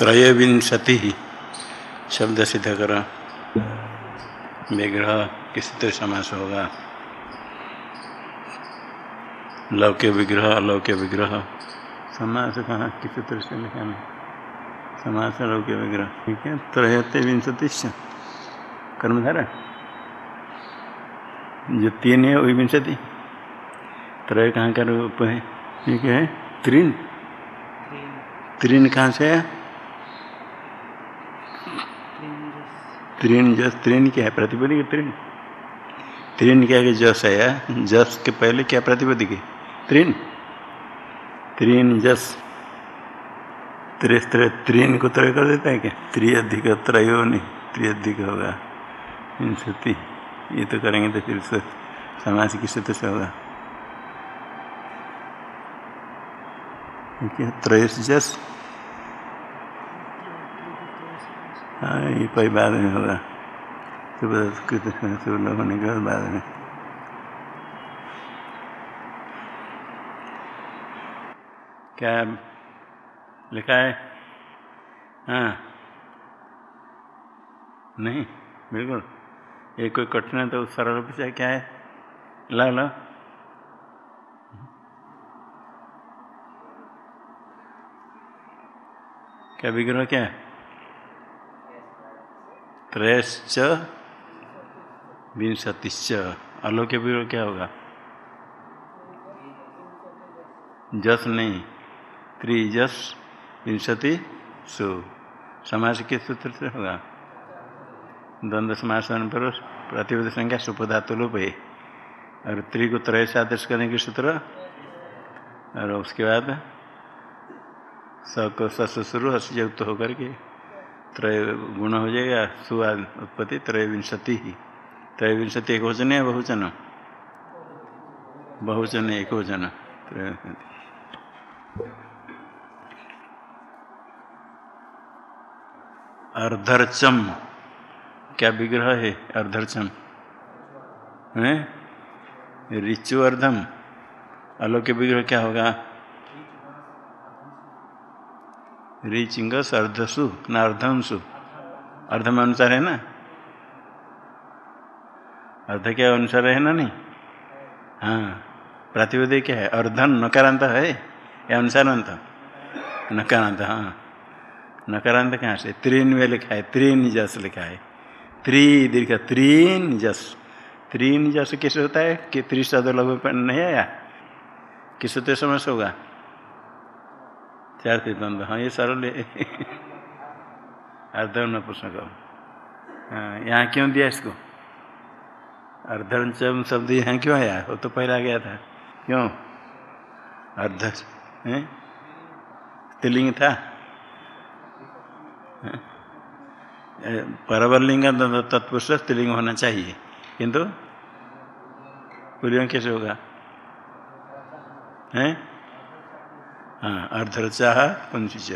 त्रयोविंशति। शब्द सिद्ध कर। विग्रह किस तरह समास होगा? लौक्य विग्रह अलौक्य विग्रह। समास कहाँ? किस तरह से लिखा में समास लौक्य विग्रह। ठीक है त्रयते विंशति कर्मधारा? जो तीन है वही विंशति। त्रय कहाँ का रूप है? ठीक है त्रिन। त्रिन। कहाँ से है त्रिन जस, त्रिन क्या है? प्रतिपदी के त्रिन? त्रिन क्या है जस है जस के पहले क्या प्रतिपदी के? त्रिन। त्रिन जस। त्रिस्त्र त्रिन को त्रय कर देता है क्या? त्रियधिक त्रयो नहीं, त्रियधिक होगा। विंशति ये तो करेंगे तो फिर से समाज की सूत्र से होगा। ठीक त्रयस जस। हाँ ये बाद में होगा सुबह होने के बाद में क्या लिखा है? हाँ। नहीं, बिल्कुल। ये कोई कठिन है तो सरल से क्या है? ला, लो। क्या विग्रह क्या? है त्रयश्च विंशतिश्च। अलौक्य विग्रह क्या होगा? जस नहीं, त्रिजस विंशति सु समाज के सूत्र से होगा। द्वंद्व समास पर प्रतिबद्ध संख्या सुपधातु लोप है। और त्रि को त्रय से आदेश करने के सूत्र? और उसके बाद स को ससुरु हस युक्त होकर के। त्रय गुण हो जाएगा सुआ उत्पत्ति त्रयोविंशति। ही त्रयोविंशति एक वचन है बहुवचन? बहुवचन एक वचन अर्धरचम। क्या विग्रह है अर्धरचम? है? ऋचु अर्धम विग्रह क्या होगा? रिचिंगस अर्धसु न अर्धमसु अर्धम अनुसार है ना? अर्ध क्या अनुसार है ना नहीं? हाँ प्रतिवेद क्या है? अर्धन, नकारांत है? या अनुसारांत? नकारांत हाँ। नकारांत कहाँ से? त्रीन में लिखा है, त्रीन जस लिखा है। त्रि, दीर्घ, त्रीन जस त्रीन जस कैसे होता है? कि त्रिशद लघु नहीं आया? किस होते समझ होगा? चार द्वंद्व. हाँ ये सरल है अर्ध नपुष्क हाँ यहाँ क्यों दिया इसको? अर्धचम शब्द यहाँ क्यों आया? वो तो पहले गया था। क्यों? अर्ध स्त्रीलिंग था। परवलिंग तत्पुरुष स्त्रीलिंग होना चाहिए। किंतु? पुलिंग कैसे होगा? हैं? हाँ अर्धरचा पुंसिच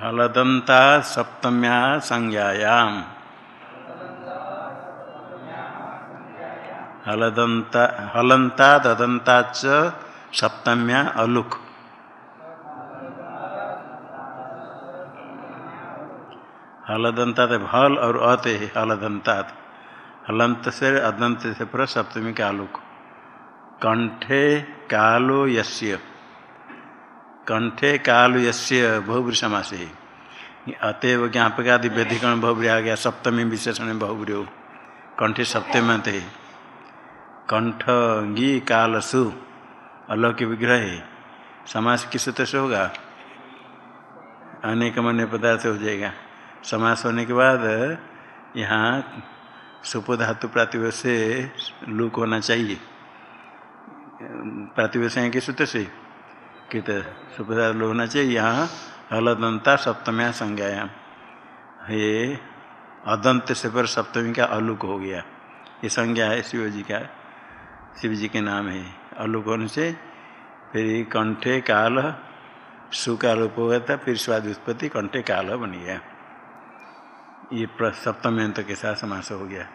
हलदंता सप्तम्या संज्ञायाम। हलदंता, हलंता, ददंता च सप्तम्या अलुक। हलदंता हल और अते हलदंता। हलंत से अदंत से पूरा सप्तमी का आलुक कंठे कालो यस्य। कंठे काल यस्य बहुब्री समास। अतएव ज्ञापक आदि व्यधिकरण बहुब्री आ गया, सप्तमी विशेषण बहुब्री हो। कंठे सप्तम है कंठ गी कालसु अलौक्य विग्रह। है समास किस सूत्र से होगा? अनेक मन्य पदार्थ हो जाएगा। समास होने के बाद यहाँ सुपधातु प्रातिभ से लुक होना चाहिए। प्रातिभ से किस सूत्र से? कित सुपधातु लुक होना चाहिए। यहाँ हलदंता सप्तम्या संज्ञायाम। ये अदंत से पर सप्तमी का अलुक हो गया। ये संज्ञा है शिव जी का। शिव जी के नाम है। अलुक होने से फिर कंठे काल सु का रूप हो गया था, फिर स्वाद उत्पत्ति कंठे काल बन गया। ये सप्तम अंत के साथ समास हो गया।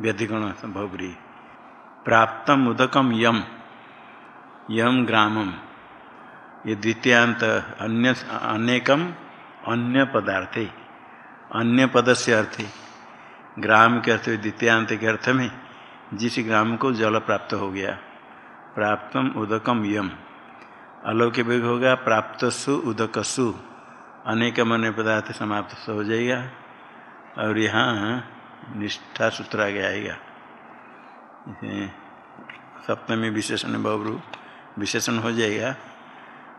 व्यधिगुण भौगरी। प्राप्तम उदकम यम। यम ग्रामम। ये द्वितीयांत अन्य, अनेकम अन्य पदार्थे, अन्य पद से अर्थ। ग्राम के अर्थ, द्वितीयांत के अर्थ में जिस ग्राम को जल प्राप्त हो गया, प्राप्तम उदकम यम। अलौकिक वेग होगा प्राप्त सु उदक सु अनेक मन पदार्थ समाप्त हो जाएगा, और यहाँ निष्ठा सूत्र आगे आएगा। सप्तमी विशेषण बहुरू विशेषण हो जाएगा।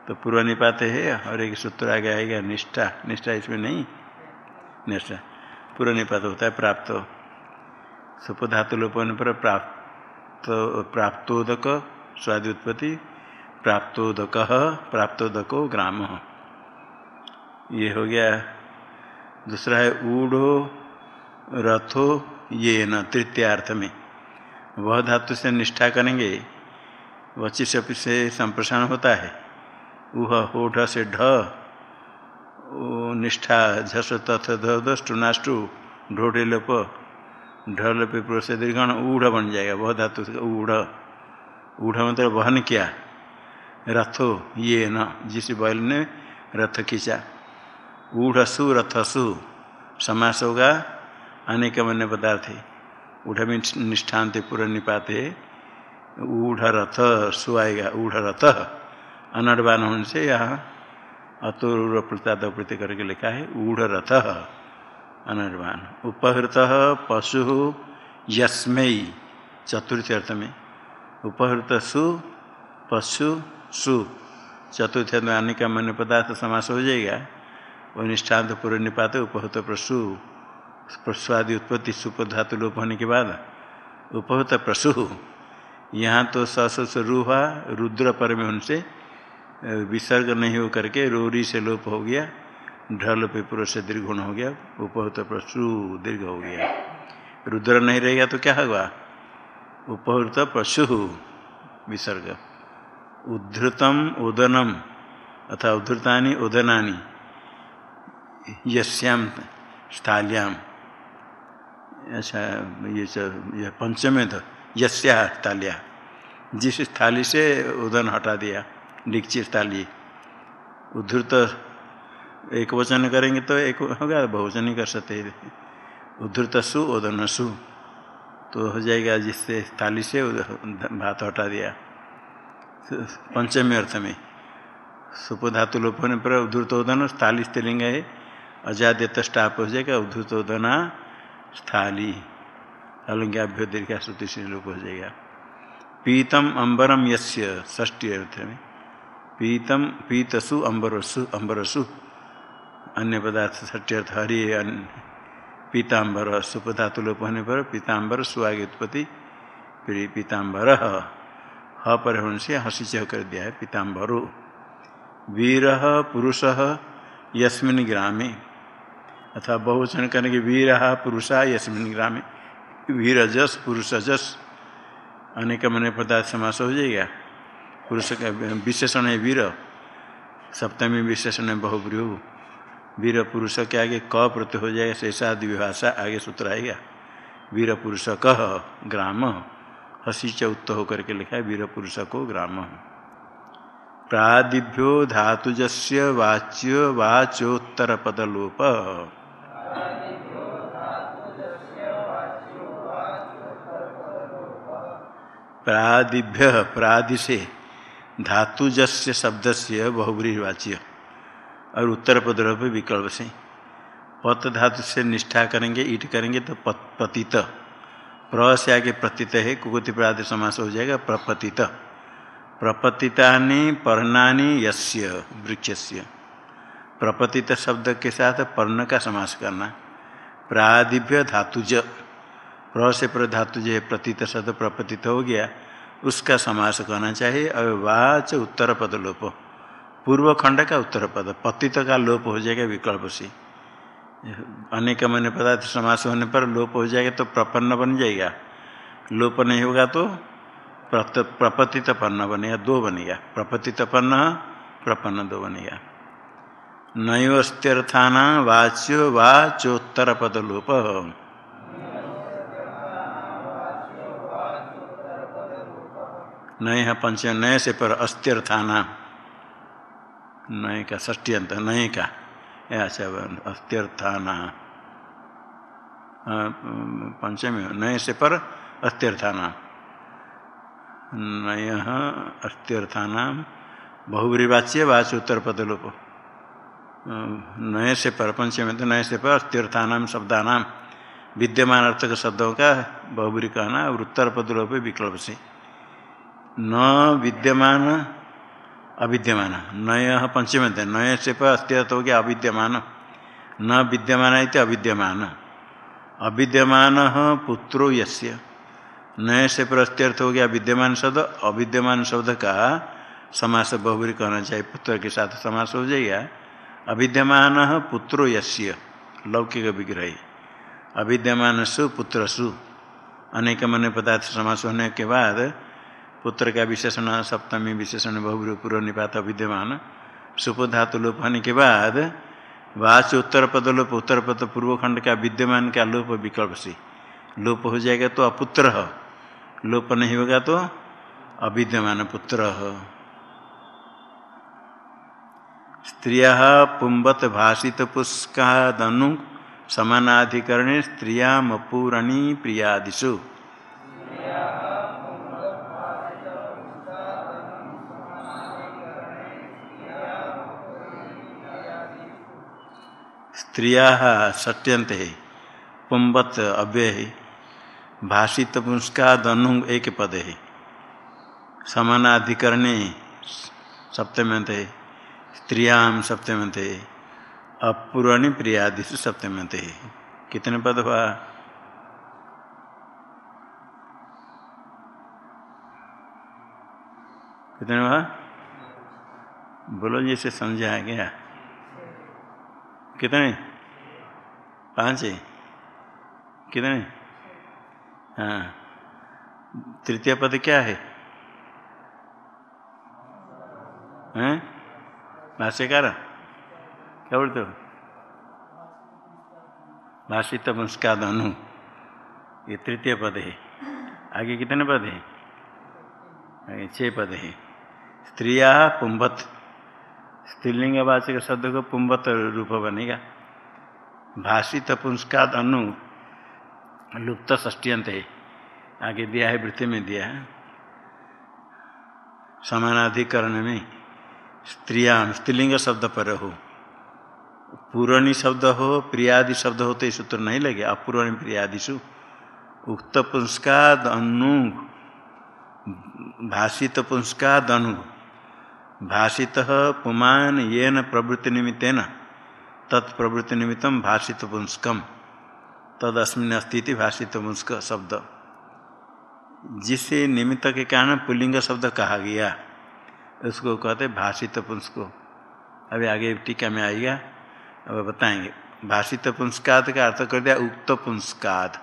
तो पूर्व निपात है, और एक सूत्र आगे आएगा, निष्ठा। निष्ठा इसमें नहीं? निष्ठा। पूर्व निपात होता है प्राप्त। सुप धातु लोपन पर प्राप्त, प्राप्तोदक स्वादि उत्पत्ति, प्राप्तोदक, प्राप्तोदको ग्राम। ये हो गया। दूसरा है ऊढ़ो, रथो ये न तृतीयार्थ में। वह धातु से निष्ठा करेंगे वची से संप्रसारण होता है। उह होठ से ढ। निष्ठा झस तथ दष्टुनाष्टु ढोटे लोप। ढल दीर्घण ऊढ़ बन जाएगा, वह धातु ऊढ़। ऊढ़ मतलब वहन किया। रथो ये न, जिस बैल ने रथ खींचा। ऊढ़सु, रथसु, समास होगा, अनेक अन्य पदार्थ। ऊढ़ में निष्ठान्त पूरा निपाते ऊढ़ रथ, सु आएगा, ऊढ़ रथ। अनर्वान होने से यहाँ अतुर प्रताद प्रति करके लिखा है ऊढ़ रथ अनर्वान उपहृत पशु यस्मयी चतुर्थ अर्थ में। उपहृत सु पशु, सु। चतुर्थ अर्थ में आने का मन पदार्थ समास हो जाएगा। वो निष्ठांत पूर्व निपात उपहृत प्रसु। प्रस्वादि उत्पत्ति सुप धातु लोप होने के बाद। उपहृत प्रसु। यहाँ तो सस हुआ रुद्र पर में उनसे विसर्ग नहीं हो करके रोरी से लोप हो गया, ढल पे से दीर्घुण हो गया, उपहृत प्रसु दीर्घ हो गया। रुद्र नहीं रहेगा तो क्या होगा? उपहृत पशु विसर्ग। उद्धृतम उदनम, अथा उद्धृतानी उदनानी यश्याम स्थाल्याम अच्छा ये ये पंचमे तो यस्या थालिया जिस स्थाली से उदन हटा दिया डिक्ची थाली उद्धृत एक वचन करेंगे तो एक होगा, बहुवचन ही कर सकते उद्धृत सु, उदन सु। तो हो जाएगा जिससे थाली से भात हटा दिया। पंचमी अर्थ में। सुप धातु लोप होने पर उद्धृत उदन स्थाली स्त्रीलिंग है। अजाद्य स्टाप हो जाएगा, उद्धृत उदना, स्थाली। अलंग्याभ्यो दीर्घा श्रुति से लोप हो जाएगा। पीतम, अंबरम, यस्य ष्टी अर्थ में। पीतम पीतसु अंबरसु अंबरसु अन्य पदार्थ अर्थ हरि पीताम्बर सुपधातु लोप होने पर पीताम्बर सुआगे उत्पत्ति फिर पीताम्बर। ह पर से हसी चह कर दिया है पीताम्बरो। वीर, पुरुष, यस्मिन ग्रामे। अथवा बहुवचन करने के वीर, पुरुषा, यस्मिन ग्रामे। वीरजस, पुरुषजस। अनेक मन पदार्थ समास हो जाएगा। पुरुष का विशेषण है वीर। सप्तमी विशेषण है बहुब्रीहु वीर पुरुष के आगे क प्रति हो जाएगा, शेषा द्विभाषा आगे सूत्र आएगा। वीर पुरुष कह ग्राम। हसी च उत्त होकर के लिखा है, वीर पुरुष को ग्राम। प्रादिभ्यो धातुजस्य वाच्य वाचोत्तर पदलोप प्रादिभ्य प्रादि से धातुजस्य शब्द से बहुब्रीवाच्य और उत्तर पदरूप विकल्प से पत धातु से निष्ठा करेंगे, ईट करेंगे तो पत, पतित। प्र से आगे प्रतित है, कुकुति प्रादि समास हो जाएगा, प्रपतित। प्रपतितानि, पर्णानि, यस्य, वृक्षस्य। प्रपतित शब्द के साथ पर्ण का समास करना। प्रादिभ्य धातुज। प्र से प्र धातुज प्रतीत शब्द प्रपतित हो गया। उसका समास करना चाहिए। और वाच उत्तर पद लोप। पूर्व खंड का उत्तर पद पतित का लोप हो जाएगा विकल्प से। अनेक मन पदार्थ समास होने पर लोप हो जाएगा तो प्रपन्न बन जाएगा। लोप नहीं होगा तो प्रपतित पन्न बनेगा, दो बनेगा। प्रपतित पन्न, प्रपन्न दो बनेगा। नयोस्त्यर्थान वाच्यो वाचोत्तर पद लोप। नए है पंच, नए से पर अस्त्यर्थाना नए का ष्टी अंत, नए का अच्छा अस्त्यर्थाना पंचमी, नए से पर अस्त्यर्थाना नय अस्त्यर्थाना बहुब्रीवाच्य वाच्य उत्तर पदलोप नए से पर, पंचमी तो नए से पर अस्त्यर्थानाम शब्दानाम विद्यमान अर्थक शब्दों का बहुबरी कहना और उत्तर पदलोप विकल्प से। न विद्यमान, अविद्यमान। नय पंचम नय से पर अस्त्यर्थ हो गया अविद्यमान। न विद्यमान अविद्यमान। अविद्यमान पुत्रो यस्य। नए से प्रत्यर्थ हो गया विद्यमान शब्द। अविद्यमान शब्द का समास बहुबरी कहना चाहिए। पुत्र के साथ समास हो जाएगा। अविद्यमान पुत्रो यस्य। लौकिक विग्रह। अविद्यमान सु पुत्र सु अनेक मन पदार्थ समास होने के बाद पुत्र का विशेषण, सप्तमी विशेषण बहुबरी पूर्व निपात विद्यमान। सुप धातु लोप होने के बाद वाच उत्तर पद लोप, उत्तर पद पूर्व खंड का विद्यमान का लोप विकल्प से। लोप हो जाएगा तो अपुत्र लोप नहीं होगा तो अविद्यमान पुत्र स्त्रिया पुंबत भाषित पुष्कादनु, समानाधिकरणे स्त्रियामपूरणी प्रियादिशु स्त्रिया सत्यंत है पुंबत अव्यय है भाषित पुंस्कादनु एक पद। है समानाधिकरणे सप्तमंत है स्त्रियाम सप्तमंत है अपूर्णी प्रियादिशु सप्तमंत है कितने पद हुआ? कितने हुआ? बोलो जैसे समझा गया। कितने पाँच है। कितने हाँ? तृतीय पद क्या है? हैं? भाष्यकार? क्या बोलते हो? भाषित मुस्काद अनु ये तृतीय पद है। आगे कितने पद है? छः पद है। स्त्रिया, पुंभत स्त्रीलिंग वाचक शब्द को पुंबत रूप बनेगा। भाषित पुंस्काद अनु लुप्त ष्टियंत है आगे दिया है, वृत्ति में दिया है। समानाधिकरण में स्त्रियाँ स्त्रीलिंग शब्द पर हो। पूर्णी शब्द हो, प्रियादि शब्द हो तो ये सूत्र नहीं लगे। अपूर्णी प्रियादिशु उक्त पुंस्काद अनु। भाषित पुंस्काद अनु। भाषित पुमान ये न प्रवृत्ति निमित्तेन तत्प्रवृत्ति निमित्त भाषित पुंस्कम तदस्मिन अस्थिति भाषित पुंस्क शब्द। जिसे निमित्त के कारण पुलिंग शब्द कहा गया, उसको कहते भाषित पुंस्को अभी आगे टीका में आएगा, अब बताएँगे। भाषित पुंस्काद का अर्थ कर दिया उक्त पुंस्काद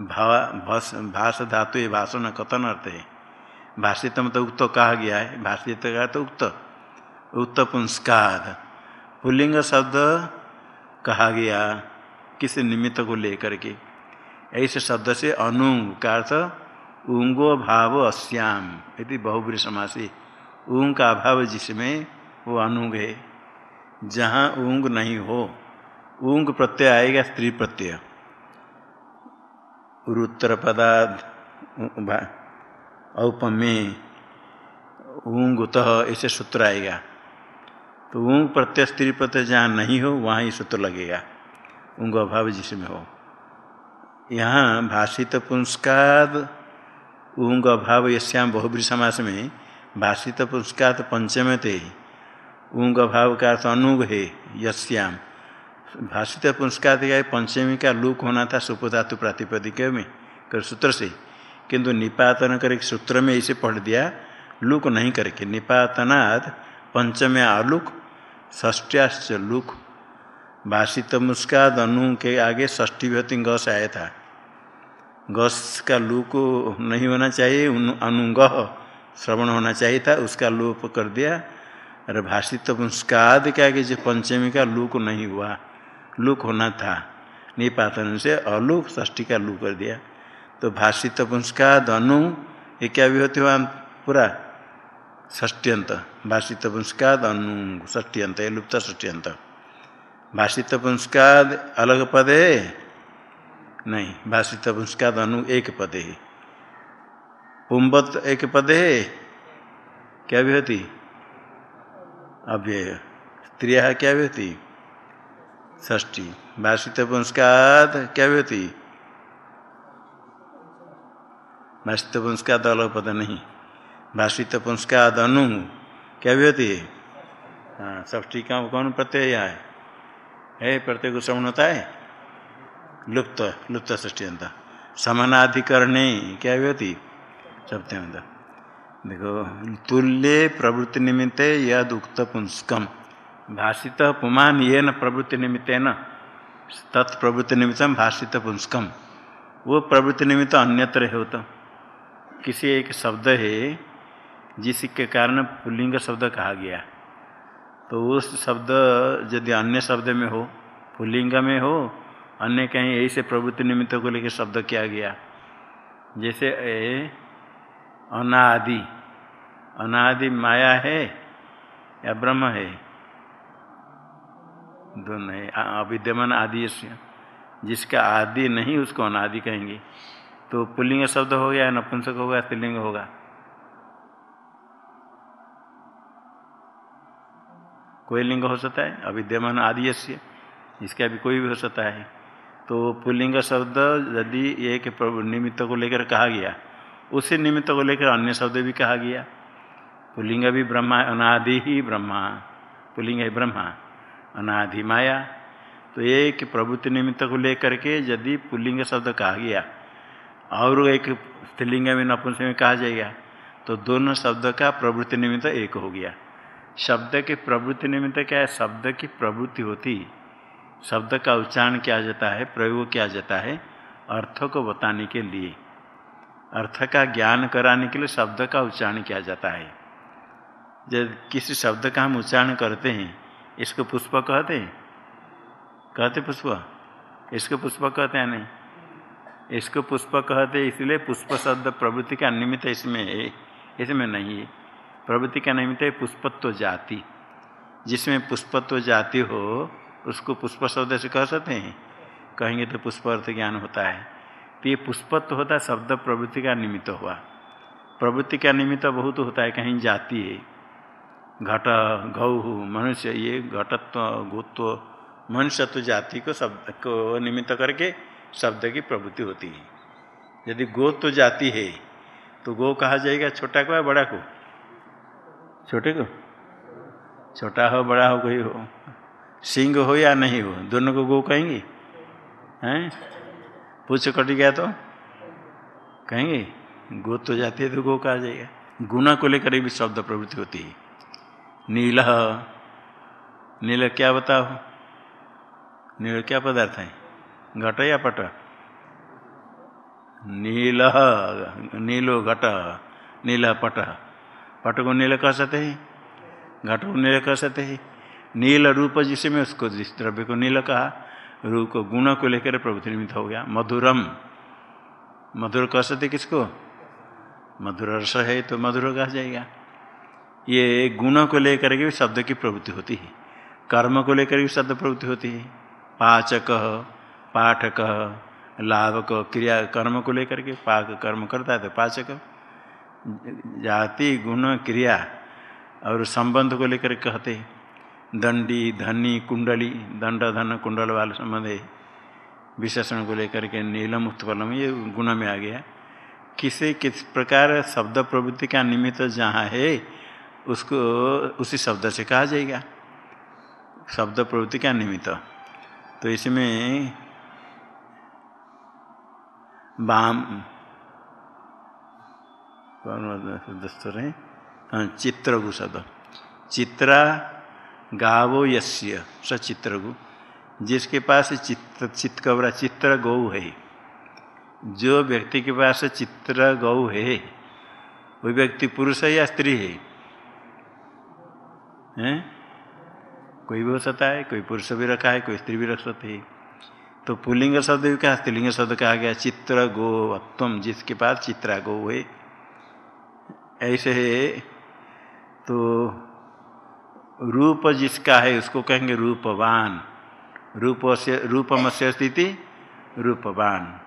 भाष धातु ये भाषण कथन अर्थ है। भाषित में तो उक्त कहा गया है। भाषित का तो उक्त। उक्त पुंस्काद पुल्लिंग शब्द कहा गया किस निमित्त को लेकर के? ऐसे शब्द से अनुंग का अर्थ उंगो भाव अश्याम यदि बहुब्री समासी। ऊंग का अभाव जिसमें वो अनुंग है। जहाँ ऊंग नहीं हो ऊंग प्रत्यय आएगा स्त्री प्रत्यय। उत्तर पदार्थ औपमे ऊंग ऐसे सूत्र आएगा। तो ऊंग प्रत्यय, स्त्री प्रत्यय जहाँ नहीं हो, वहाँ ही सूत्र लगेगा। ऊंग अभाव जिसमें हो। यहाँ भाषित पुंस्काद, ऊंग अभाव यश्याम बहुब्री समास में भाषित पुंस्कात पंचम थे ऊंग अभाव का अर्थ अनुग है यश्याम भाषित पुंस्कात का पंचमी का लूक होना था सुपधातु प्रातिपदिक में, कर सूत्र से। किंतु निपातन करके सूत्र में इसे पढ़ दिया, लुक नहीं करके निपातनाद पंचमे आलुक ष्ट्याश्च लुक। भाषित मुस्काद अनु के आगे ष्ठी विभूति गस आया था। गस का लुक नहीं होना चाहिए अनुंग श्रवण होना चाहिए था, उसका लोप कर दिया। अरे भाषित मुस्काद के आगे जो पंचमी का लुक नहीं हुआ, लुक होना था। निपातन से अलुक ष्ठी का लुक कर दिया। तो भाषित पुंस्का धनु, ये क्या विभूति हुआ? पूरा ष्ट्यंत भाषित पुंस्का धनु ष्ट्यंत ये लुप्त ष्ट्यंत भाषित पुंस्काद अलग पद? नहीं, भाषित पुंस्काद अनु एक पद। है पुम्बत एक पद? है क्या भी होती अव्यय। स्त्रिया क्या भी होती ष्टी भाषित पुंस्काद क्या भी होती भाषित पुंस्काद अलग पद नहीं भाषित पुंस्काद अनु क्या भी होती है हाँ ष्टी का कौन प्रत्यय है? है प्रत्यय को श्रवण होता है? लुप्त लुप्त ष्टियंत समानाधिकरण, क्या भी होती सप्तमंत देखो, तुल्य प्रवृत्ति निमित्त यद उक्त पुंस्कम भाषित पुमान ये न प्रवृत्ति निमित्त न तत्प्रवृत्ति निमित्त भाषित पुंस्कम वो प्रवृत्ति निमित्त अन्यत्र हो तो किसी एक शब्द है जिसके कारण पुल्लिंग शब्द कहा गया। तो उस शब्द यदि अन्य शब्द में हो, पुल्लिंग में हो, अन्य कहीं ऐसे प्रवृत्ति निमित्त को लेकर शब्द किया गया। जैसे अनादि। अनादि माया है या ब्रह्म है? दोनों अविद्यमान आदि जिसका आदि नहीं, उसको अनादि कहेंगे। तो पुल्लिंग शब्द हो गया, नपुंसक होगा स्त्रीलिंग होगा। कोई लिंग हो सकता है? अभी अविद्यमान आदि से इसका भी कोई भी हो सकता है। तो पुल्लिंग शब्द यदि एक निमित्त को लेकर कहा गया, उसी निमित्त को लेकर अन्य शब्द भी कहा गया। पुल्लिंग भी ब्रह्मा, अनादि ही ब्रह्मा। पुल्लिंग है ब्रह्मा, अनादि माया। तो एक प्रभुति निमित्त को लेकर के यदि पुल्लिंग शब्द कहा गया और एक स्त्रीलिंग में नपुंस में कहा जाएगा। तो दोनों शब्द का प्रवृत्ति निमित्त एक हो गया। शब्द की प्रवृत्ति निमित्त क्या है? शब्द की प्रवृत्ति होती। शब्द का उच्चारण किया जाता है, प्रयोग किया जाता है अर्थ को बताने के लिए। अर्थ का ज्ञान कराने के लिए शब्द का उच्चारण किया जाता है। जब किसी शब्द का हम उच्चारण करते हैं, इसको पुष्प कहते हैं? कहते पुष्प? इसको पुष्प कहते हैं नहीं? इसको पुष्प कहते इसलिए पुष्प शब्द प्रवृत्ति का निमित्त इसमें है, इसमें नहीं है। प्रवृत्ति का निमित्त है पुष्पत्व जाति। जिसमें पुष्पत्व जाति हो, उसको पुष्प शब्द से कह सकते हैं। कहेंगे तो पुष्प अर्थ ज्ञान होता है। तो ये पुष्पत्व होता है शब्द प्रवृत्ति का निमित्त हुआ। प्रवृत्ति का निमित्त बहुत होता है, कहीं जाति है। घट गौ मनुष्य, ये घटत्व, गोत्व, मनुष्यत्व जाति को शब्द को निमित्त करके शब्द की प्रवृत्ति होती है। यदि गो तो जाती है तो गो कहा जाएगा? छोटा को या बड़ा को? छोटे को। छोटा हो, बड़ा हो, कोई हो। सिंह हो या नहीं हो, दोनों को गो कहेंगे? हैं? पूछ कट गया तो? कहेंगे? गो तो जाती है तो गो कहा जाएगा। गुना को लेकर भी शब्द प्रवृत्ति होती है। नील नील क्या बताओ? नील क्या पदार्थ है? घट या पट। नील, नीलो घट, नील पट। पट को नील कह सकते हैं? घट को नील कह सकते हैं? नील रूप जिसमें उसको जिस द्रव्य को नील कहा, रूप को गुण को लेकर प्रभुति निमित्त हो गया। मधुरम। मधुर कह सकते किसको? मधुर रस है तो मधुर कहा जाएगा। ये गुण को लेकर के भी शब्द की प्रवृत्ति होती है। कर्म को लेकर भी शब्द प्रवृत्ति होती है। पाचक पाठक लाभक क्रिया कर्म को लेकर के पाक कर्म करता है तो पाचक। जाति, गुण, क्रिया और संबंध को लेकर कहते दंडी, धनी, कुंडली दंड धन कुंडल वाले संबंध है विशेषण को लेकर के नीलम, उत्पलम, ये गुण में आ गया। किसे, किस प्रकार शब्द प्रवृत्ति का निमित्त जहाँ है, उसको, उसी शब्द से कहा जाएगा। शब्द प्रवृत्ति का निमित्त। तो इसमें कौन दस्तर है? हाँ। चित्रगु शब्द। चित्रा गावो यस्य स चित्रगु जिसके पास चित्र चित्कबरा चित्र गौ है। जो व्यक्ति के पास चित्र गौ है वो व्यक्ति पुरुष है या स्त्री है? हैं? कोई भी हो सकता है, कोई पुरुष भी रखा है, कोई स्त्री भी रख सकती है। तो पुलिंग शब्द भी कहा, स्त्रीलिंग शब्द कहा गया चित्र गो तुम जिसके पास चित्रा गो है ऐसे है। तो रूप जिसका है, उसको कहेंगे रूपवान। रूप से रूपम से स्थिति, रूपवान।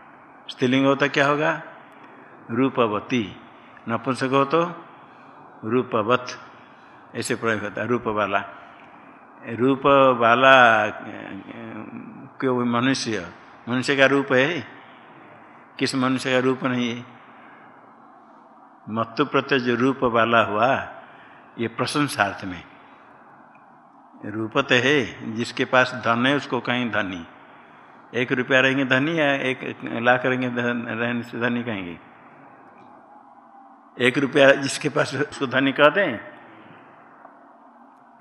स्त्रीलिंग हो तो क्या होगा? रूपवती। नपुंसक हो तो रूपवत। ऐसे प्रयोग होता है रूप वाला रूप वाला क्यों मनुष्य मनुष्य का रूप है। किस मनुष्य का रूप नहीं है? मत्तु प्रत्यय जो रूप वाला हुआ, ये प्रशंसार्थ में। रूप तो है, जिसके पास धन है, उसको कहीं धनी। एक रुपया रहेंगे धनी या एक लाख रहेंगे रहने से धनी कहेंगे? एक रुपया जिसके पास उसको धनी कहते हैं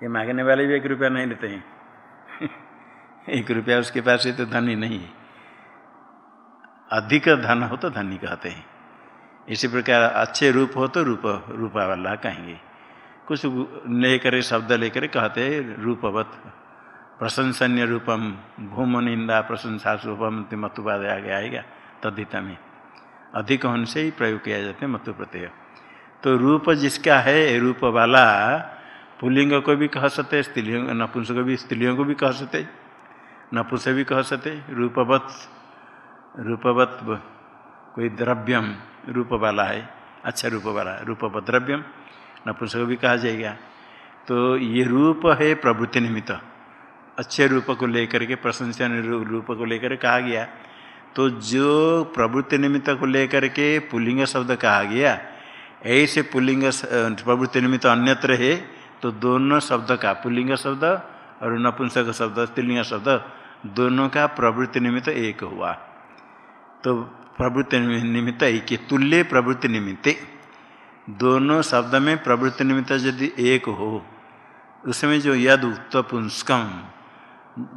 ये मांगने वाले भी एक रुपया नहीं लेते हैं। एक रुपया उसके पास है तो धनी नहीं अधिक धन हो तो धनी कहते हैं। इसी प्रकार अच्छे रूप हो तो रूप रूपा वाला कहेंगे। कुछ लेकर शब्द लेकर कहते हैं, रूपवत, प्रशंसन्य रूपम भूम निंदा प्रशंसा रूपम मतुपाद आगे आएगा, तद्धिता में। अधिक होने से ही प्रयोग किया जाता है मतु प्रत्यय। तो रूप जिसका है रूप वाला पुलिंग को भी कह सकते स्त्रियों नपुंस को भी, स्त्रियों को भी कह सकते नपुंस भी कह सकते रूपवत रूपवत कोई द्रव्यम रूप वाला है अच्छा रूप वाला रूपवत द्रव्यम नपुंसक भी कहा जाएगा। तो ये रूप है प्रवृत्ति निमित्त। अच्छे रूप को लेकर के प्रशंसा रूप को लेकर कहा गया। तो जो प्रवृत्ति निमित्त को लेकर के पुलिंग शब्द कहा गया, ऐसे पुलिंग प्रवृत्ति निमित्त अन्यत्र है तो दोनों शब्द का, पुलिंग शब्द और नपुंसक शब्द स्त्रीलिंग शब्द दोनों का प्रवृत्ति निमित्त एक हुआ। तो प्रवृत्ति निमित्त एक ही तुल्य प्रवृत्ति निमित्त। दोनों शब्द में प्रवृत्ति निमित्त यदि एक हो, उसमें जो यद उक्त पुंस्कम,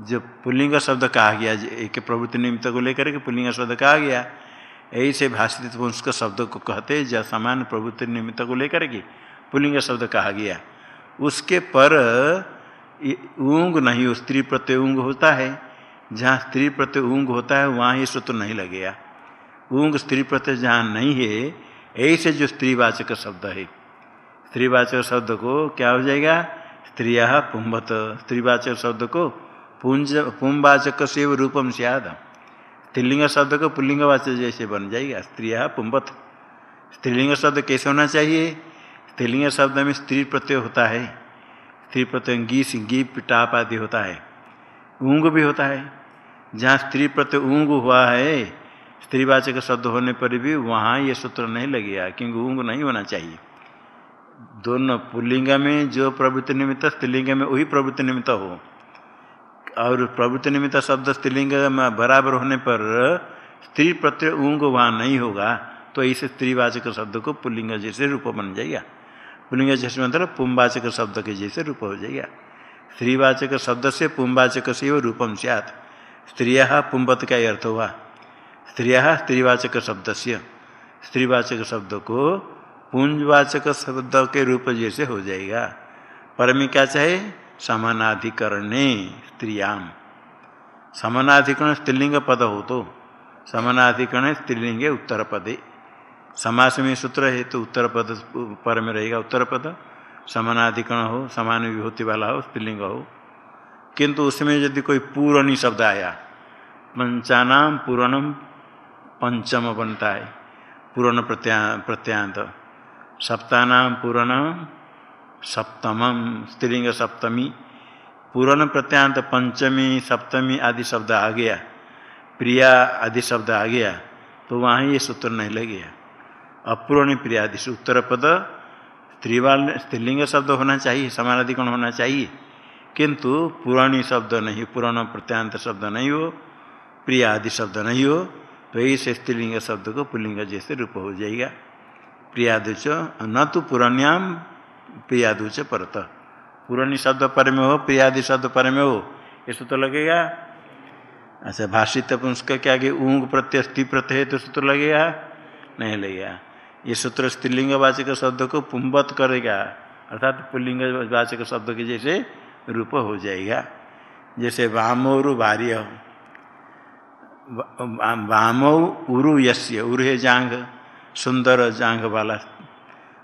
जो पुल्लिंग शब्द कहा गया एक प्रवृत्ति निमित्त को लेकर के पुल्लिंग शब्द कहा गया, ऐसे भाषित पुंस्क शब्द को कहते जब समान प्रवृत्ति निमित्त को लेकर के पुल्लिंग शब्द कहा गया। उसके पर ऊंग नहीं, स्त्री प्रत्यय ऊंग होता है। जहाँ स्त्री प्रत्यय ऊँग होता है, वहाँ ये सूत्र नहीं लगेगा। ऊँग स्त्री प्रत्यय जहाँ नहीं है, ऐसे जो स्त्रीवाचक शब्द है। स्त्रीवाचक शब्द को क्या हो जाएगा? स्त्रिया पुंभत। स्त्रीवाचक शब्द को पुंज पुंवाचक से रूपम सियाद। स्त्रीलिंग शब्द को पुल्लिंगवाचक जैसे बन जाएगा। स्त्रिया पुंभत। स्त्रीलिंग शब्द कैसे होना चाहिए? स्त्रीलिंग शब्द में स्त्री प्रत्यय होता है। स्त्री प्रत्यय गी गी टाप आदि होता है। ऊंग भी होता है। जहाँ स्त्री प्रत्यय ऊंग हुआ है, स्त्रीवाचक शब्द होने पर भी वहाँ ये सूत्र नहीं लगेगा, क्योंकि ऊँग नहीं होना चाहिए। दोनों पुल्लिंग में जो प्रवृत्ति निमित्त स्त्रीलिंग में, वही प्रवृत्ति निमित्त हो। और प्रवृत्ति निमित्त शब्द स्त्रीलिंग में बराबर होने पर स्त्री प्रत्यय ऊँग वहाँ नहीं होगा तो इस स्त्रीवाचक शब्द को पुल्लिंग जैसे रूप बन जाएगा। पुल्लिंग जैसे मतलब पुंवाचक शब्द के जैसे रूप हो जाएगा। स्त्रीवाचक शब्द से पुंवाचक से वो रूपम सियात। स्त्रिया पुंबत का अर्थ हुआ स्त्रिया स्त्रीवाचक शब्द से स्त्रीवाचक शब्द को पुंजवाचक शब्द के रूप जैसे हो जाएगा। पर में क्या चाहे? समानाधिकरणे स्त्रियाम समानाधिकरण स्त्रीलिंग पद हो तो। समानाधिकरण स्त्रीलिंग उत्तर पदे समास में सूत्र है तो उत्तर पद पर में रहेगा उत्तर पद समानाधिकरण हो समान विभूति वाला हो, स्त्रीलिंग हो। किंतु उसमें यदि कोई पूर्णी शब्द आया, पंचानाम पूर्णम पंचम बनता है पूर्ण प्रत्या, प्रत्यांत। सप्तानाम पूर्ण सप्तम स्त्रीलिंग सप्तमी, पूर्ण प्रत्यांत पंचमी, सप्तमी आदि शब्द आ गया, प्रिया आदि शब्द आ गया तो वहाँ ये सूत्र नहीं लगेगा। अपूर्ण प्रिया आदि उत्तर पद स्त्रीवाल स्त्रीलिंग शब्द होना चाहिए समानाधिकरण होना चाहिए। किंतु पुराणी शब्द नहीं पुराण प्रत्यांत शब्द नहीं हो प्रिया आदि शब्द नहीं हो तो ऐसे स्त्रीलिंग शब्द को पुलिंग जैसे रूप हो जाएगा। प्रियादुच न तो पुराण्याम प्रियादुच परत। पुरानी शब्द पर में हो, प्रियादि शब्द पर में हो, ये सूत्र लगेगा। अच्छा भाषित उसका क्या आगे ऊँग प्रत्यय, स्त्री प्रत्यय तो सूत्र लगेगा? नहीं लगेगा। ये सूत्र स्त्रीलिंग वाचक शब्द को पुंबत करेगा, अर्थात पुल्लिंग वाचक शब्द के जैसे रूप हो जाएगा। जैसे वामोरु भार्य वाम उरु यस्य, उरु है जांग सुंदर जांग वाला।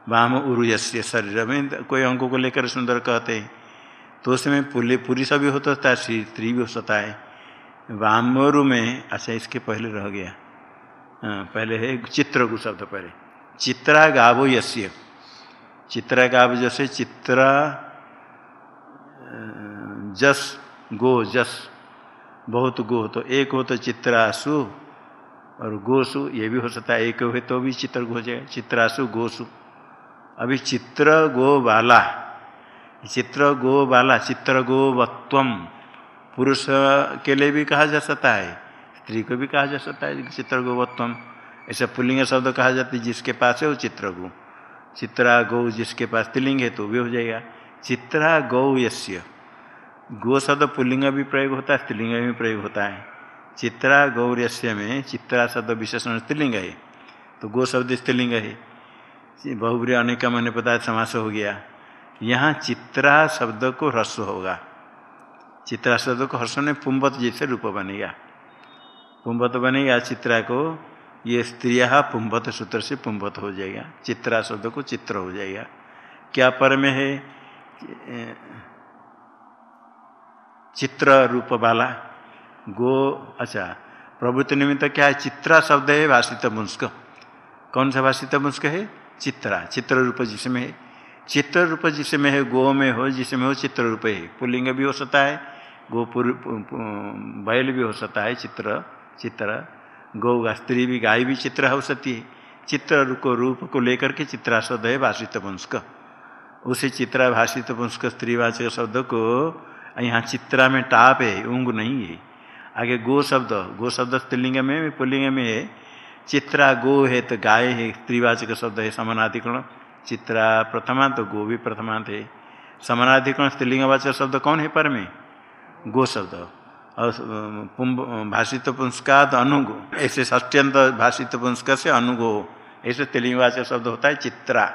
वाम उरु यस्य, शरीर में कोई अंगों को लेकर सुंदर कहते हैं। तो उसमें पुल्ले पुरुष भी होता है स्त्री भी हो है। वामोरु में अच्छा इसके पहले रह गया। हाँ पहले है चित्रगु शब्द पहले। चित्रा गावो यश्य चित्रा गाव जैसे चित्रा जस, गो, जस, बहुत गो तो एक हो तो चित्रासु, और गोसु, ये भी हो सकता है, एक हो तो भी चित्र हो जाए, चित्रासु, गोसु। अभी चित्र गो बाला चित्र गो बाला चित्र गो वत्वम पुरुष के लिए भी कहा जा सकता है, स्त्री को भी कहा जा सकता है चित्र गो वत्वम ऐसा पुल्लिंग शब्द कहा जाता है, जिसके पास है वो चित्र गो चित्रा गौ जिसके पास स्त्रीलिंग है तो भी हो जाएगा। चित्रा गौ यश्य गो शब्द पुल्लिंग भी प्रयोग होता है, स्त्रीलिंग भी प्रयोग होता है। चित्रा गौर्यस्य में चित्रा शब्द विशेषण स्त्रीलिंग है तो गो शब्द स्त्रीलिंग है। बहुब्री अनेक मन पदार्थ समास हो गया। यहाँ चित्रा शब्द को ह्रस्व होगा। चित्रा शब्द को हर्ष ने पुम्बत जैसे रूप बनेगा। पुंबत बनेगा चित्रा को ये स्त्रिया पुम्बत सूत्र से पुंभत हो जाएगा। चित्रा शब्द को चित्र हो जाएगा। क्या पर में है? चित्र रूप वाला। गो अच्छा। प्रभुत्व निमित्त क्या है? चित्रा शब्द है भाषित मुंस्क। कौन सा भाषित मुंस्क है? चित्रा। चित्र रूप जिसमें है। चित्र रूप जिसमें है, गो में हो, जिसमें हो चित्र रूप है। पुलिंग भी हो सकता है, गो बैल भी हो सकता है, चित्र चित्र। गौ स्त्री भी गाय भी चित्र हो सकती है। चित्र को रूप को लेकर के चित्रा शब्द भाषित पुंस्क। उसी चित्रा भाषित पुंस्क स्त्रीवाचक शब्द को यहाँ चित्रा में टाप है, ऊंग नहीं है। आगे गो शब्द गो शब्द स्त्रीलिंग में, पुल्लिंग में है। चित्रा गो है तो गाय है, स्त्रीवाचक शब्द है, समानाधिकरण। चित्रा प्रथमांत तो गो भी प्रथमांत है। समानाधिकरण स्त्रीलिंगवाचक शब्द कौन है पर में? गो शब्द। और भाषित पुंस्काद अनुगो। ऐसे ष्ट्यंत भाषित पुंस्क से अनुगो। ऐसे स्त्रीलिंगवाचक शब्द होता है चित्रा।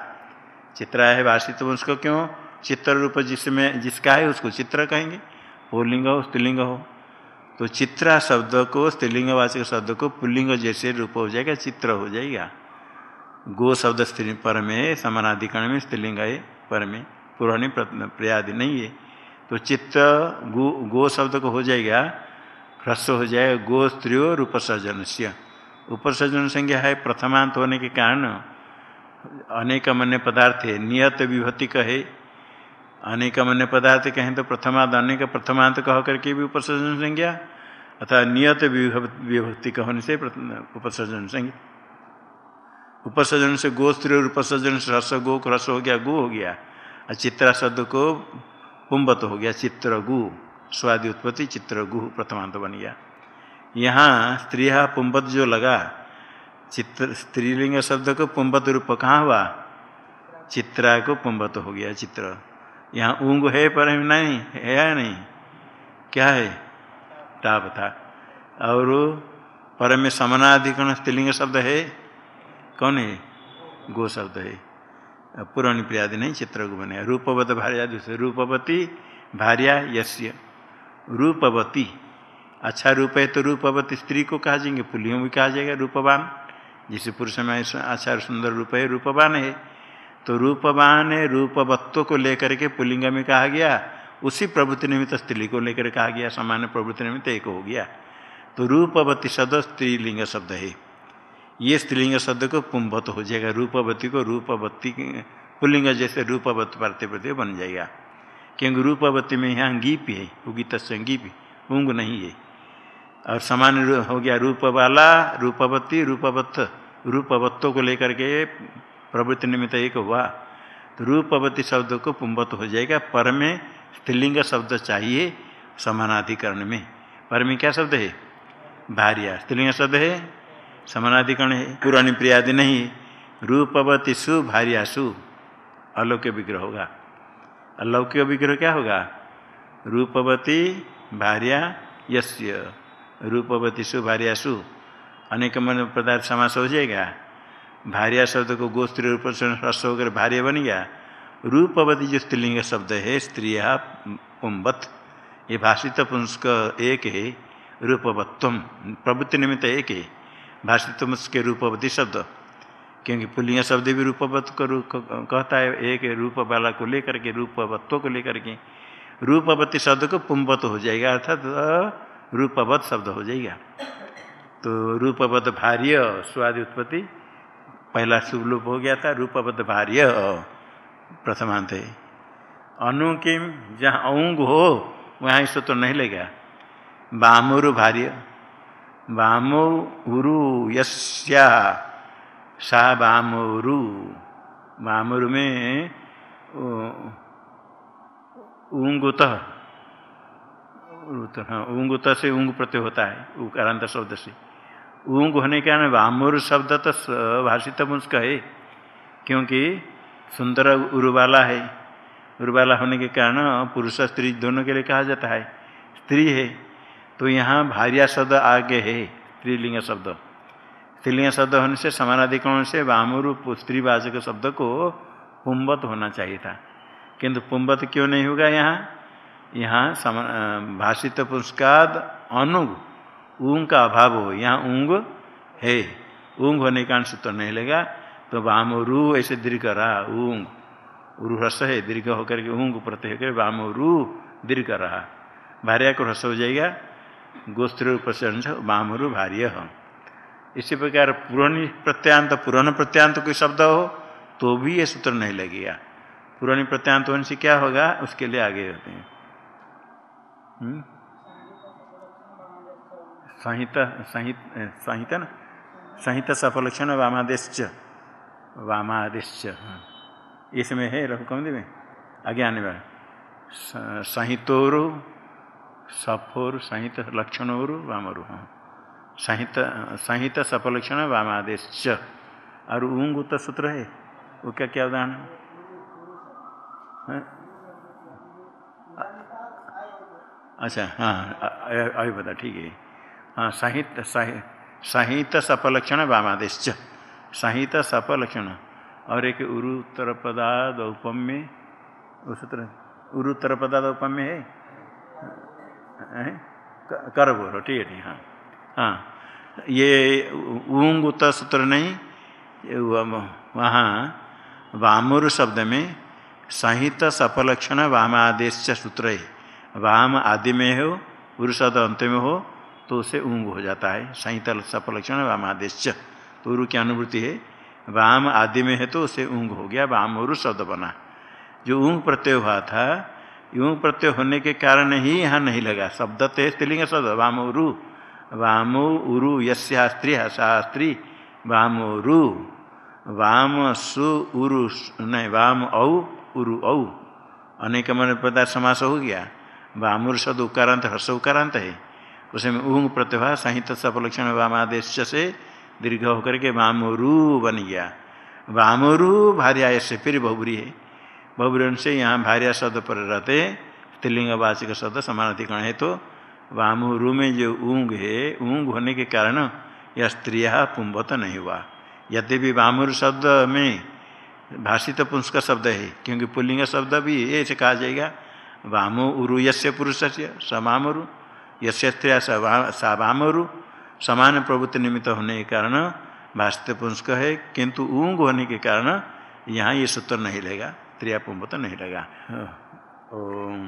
चित्रा है भाषित पुंस्क क्यों? चित्र रूप जिसमें, जिसका है उसको चित्र कहेंगे। पुल्लिंग हो, स्त्रीलिंग हो। तो चित्रा शब्द को स्त्रीलिंगवाचक शब्द को पुल्लिंग जैसे रूप हो जाएगा, चित्र हो जाएगा। गो शब्द स्त्री पर में, समानाधिकरण में, स्त्रीलिंग है पर में। पुरानी प्रयादि नहीं है। तो चित्त गो गो शब्द को हो जाएगा, ह्रस्व हो जाएगा, गो स्त्रियो रूपसर्जन से उपसर्जन संज्ञा है प्रथमांत होने के कारण अनेक मन्य पदार्थ है, नियत विभक्ति कहे। अनेक मन्य पदार्थ कहें तो प्रथमांत, अनेक प्रथमांत कह करके भी उपसर्जन संज्ञा अथवा नियत विभक्ति कहने से उपसर्जन संज्ञा। उपसर्जन से गो स्त्री और उपसर्जन से रस गो को हो गया, गो हो गया। और चित्रा शब्द को पुम्बत हो गया चित्र गु स्वादि उत्पत्ति चित्र गु प्रथमांत बन गया। यहाँ स्त्री पुम्बत जो लगा, चित्र, स्त्रीलिंग शब्द को पुम्बत रूप कहाँ हुआ? चित्रा को पुंबत हो गया, चित्र। यहाँ ऊंग है पर नहीं, है या नहीं? क्या है? टाप था। और पर में समनाधिकरण स्त्रीलिंग शब्द है? कौन है? गो शब्द है। पुरानी प्रियादि नहीं को बने रूपवत भार्या, दूसरे रूपवती भार्या यश्य रूपवती। अच्छा रूप है तो रूपवती स्त्री को कहा जाएँगे, पुलियों भी कहा जाएगा, रूपवान। जिसे पुरुष में अच्छा सुंदर रूप है, रूपवान है। तो रूपवान है, रूपवत्व को लेकर के पुलिंग में कहा गया, उसी प्रभुति निमित्त स्त्री को लेकर कहा गया, सामान्य प्रभुति निमित्त एक हो गया। तो रूपवती शब्द स्त्रीलिंग शब्द है। ये स्त्रीलिंग शब्द को पुंभत हो जाएगा, रूपवती को रूपवती पुलिंग जैसे रूपवत पार्थे प्रति बन जाएगा। क्योंकि रूपवती में यहाँ गीप है, उगित गीप उंग नहीं है। और समान हो गया रूप वाला रूपवती, रूपवत्त रूपवत्तों को लेकर के प्रवृत्ति निमित्त एक हुआ। तो रूपवती शब्द को पुंबत हो जाएगा, पर में स्त्रीलिंग शब्द चाहिए समानाधिकरण में। पर में क्या शब्द है? भारिया। स्त्रीलिंग शब्द है? समानाधिकरण है, पुरानी प्रियादि नहीं रूपवती सु, भार्या सु अलौक्य विग्रह होगा। अलौक्य विग्रह क्या होगा? रूपवती, भार्या, यस्य। रूपवती सु, भार्या सु, अनेक मन पदार्थ समास हो जाएगा। भार्या शब्द को गोस्त्री रूप से ह्रस्व होकर भार्य बन गया। रूपवती जो स्त्रीलिंग शब्द है, स्त्रिया पुम्बत ये भाषित पुंस्क एक है, रूपवत्व प्रवृत्ति निमित्त एक है। भाषित के रूपवती शब्द। क्योंकि पुलिंग शब्द भी रूपवत को रूप कहता है, एक रूप वाला को लेकर के, रूपवत्व को लेकर के। रूपवती शब्द को पुम्बत हो जाएगा, अर्थात तो रूपवत शब्द हो जाएगा। तो रूपवत भार्य स्वादि उत्पत्ति, पहला शुभलूप हो गया था, रूपवत भार्य, प्रथमांत है। अनु किम, जहाँ औंग हो, वहाँ इस तो नहीं लेगा। बामुरु भार्य। बामो उरु यस्या। सा बामुरु बामुरु में ऊंगुत। हाँ से ऊंग प्रत्यय होता है उकारांत शब्द से। ऊंग होने के कारण वामुर शब्द तो भाषित मुस्क है, क्योंकि सुंदर उर्वाला है। उर्वाला होने के कारण पुरुष स्त्री दोनों के लिए कहा जाता है, स्त्री है। तो यहाँ भार्या शब्द आगे है स्त्रीलिंग शब्द। स्त्रीलिंग शब्द होने से समानाधिकरण से वामुर स्त्रीवाचक शब्द को पुम्बत होना चाहिए था। किंतु पुम्बत क्यों नहीं होगा यहाँ? यहाँ भाषित पुष्काद अनुग, ऊंग का अभाव हो। यहाँ ऊंग है। ऊंग होने का अंश तो नहीं लेगा तो वाम रू ऐसे दीर्घ रहा, ऊंग। उरु ह्रस है, दीर्घ होकर के ऊंग प्रत्यय होकर वाम रू दीर्घ रहा। भार्या को ह्रस हो जाएगा। गोस्त्र रूप से वामरु भार्य इसी प्रकार पुरानी प्रत्यांत पुरान प्रत्यांत कोई शब्द हो तो भी ये सूत्र नहीं लगेगा। पुरानी प्रत्यांत होने से क्या होगा? उसके लिए आगे होते हैं। हम्म? संहिता, संहित संहिता न? संहिता सफलक्षण वामादेश वामादेश हाँ। इसमें है रघु कम में। आगे आने वाला। संहितोरु सफोर संहित लक्षणोरु वामरु हाँ। संहित संहित सफलक्षण वामादेश और ऊंग उत्तर सूत्र है? वो क्या क्या उदाहरण हाँ? अच्छा हाँ अभी बता ठीक है। हाँ साहित्य साहित्य सपलक्षण वामादेश साहित्य सपलक्षण और एक उरुत्तर पदाद उपम्य उसूत्र उरुत्तर पदाद उपम्य है, कर बोलो ठीक है हाँ। हाँ। ये ऊंग उत्तर सूत्र नहीं वहाँ वामुर शब्द में संहित सफलक्षण वामादेश सूत्र है। वाम आदि में हो पुरुषद अंत में हो तो उसे ऊंग हो जाता है। संहित सफलक्षण वामादेश तो उरु की अनुभूति है। वाम आदि में है तो उसे ऊंग हो गया वाम उरु शब्द बना। जो ऊंग प्रत्यय हुआ था ऊंग प्रत्यय होने के कारण ही यहाँ नहीं लगा? शब्द तो स्त्रीलिंग शब्द। वाम उरु वाम उरु यस्या स्त्री सा स्त्री। वाम वाम सु उरु नहीं, वाम औ, उरु औ। अनेक मन पदा समास हो गया। वामुर शब्द उकारांत, हर्ष उकारांत है। उसमें ऊंग प्रतिभा संहित सपलक्षण वामादेश से दीर्घ होकर के वामोरू बन गया। वामोरू भार्या से फिर बहुबरी है। बहुबरी से यहाँ भार्या शब्द पर रहते स्त्रीलिंग वाचिक शब्द समानाधिकरण है तो वामोरू में जो ऊँग है, ऊंग होने के कारण यह स्त्रिया पुंबत नहीं हुआ। यद्यपि वामुर शब्द में भाषित पुंस का शब्द है, क्योंकि पुल्लिंग शब्द भी ऐसे कहा जाएगा। वामो उरु यस्य पुरुष से समामरु यस्य स्त्रिया सा वामरु समान प्रभुत्व निमित्त होने के कारण भाषित पुंस्क है, किंतु ऊँग होने के कारण यहाँ ये सूत्र नहीं लेगा त्रिया पुंभ तो नहीं लगा ओम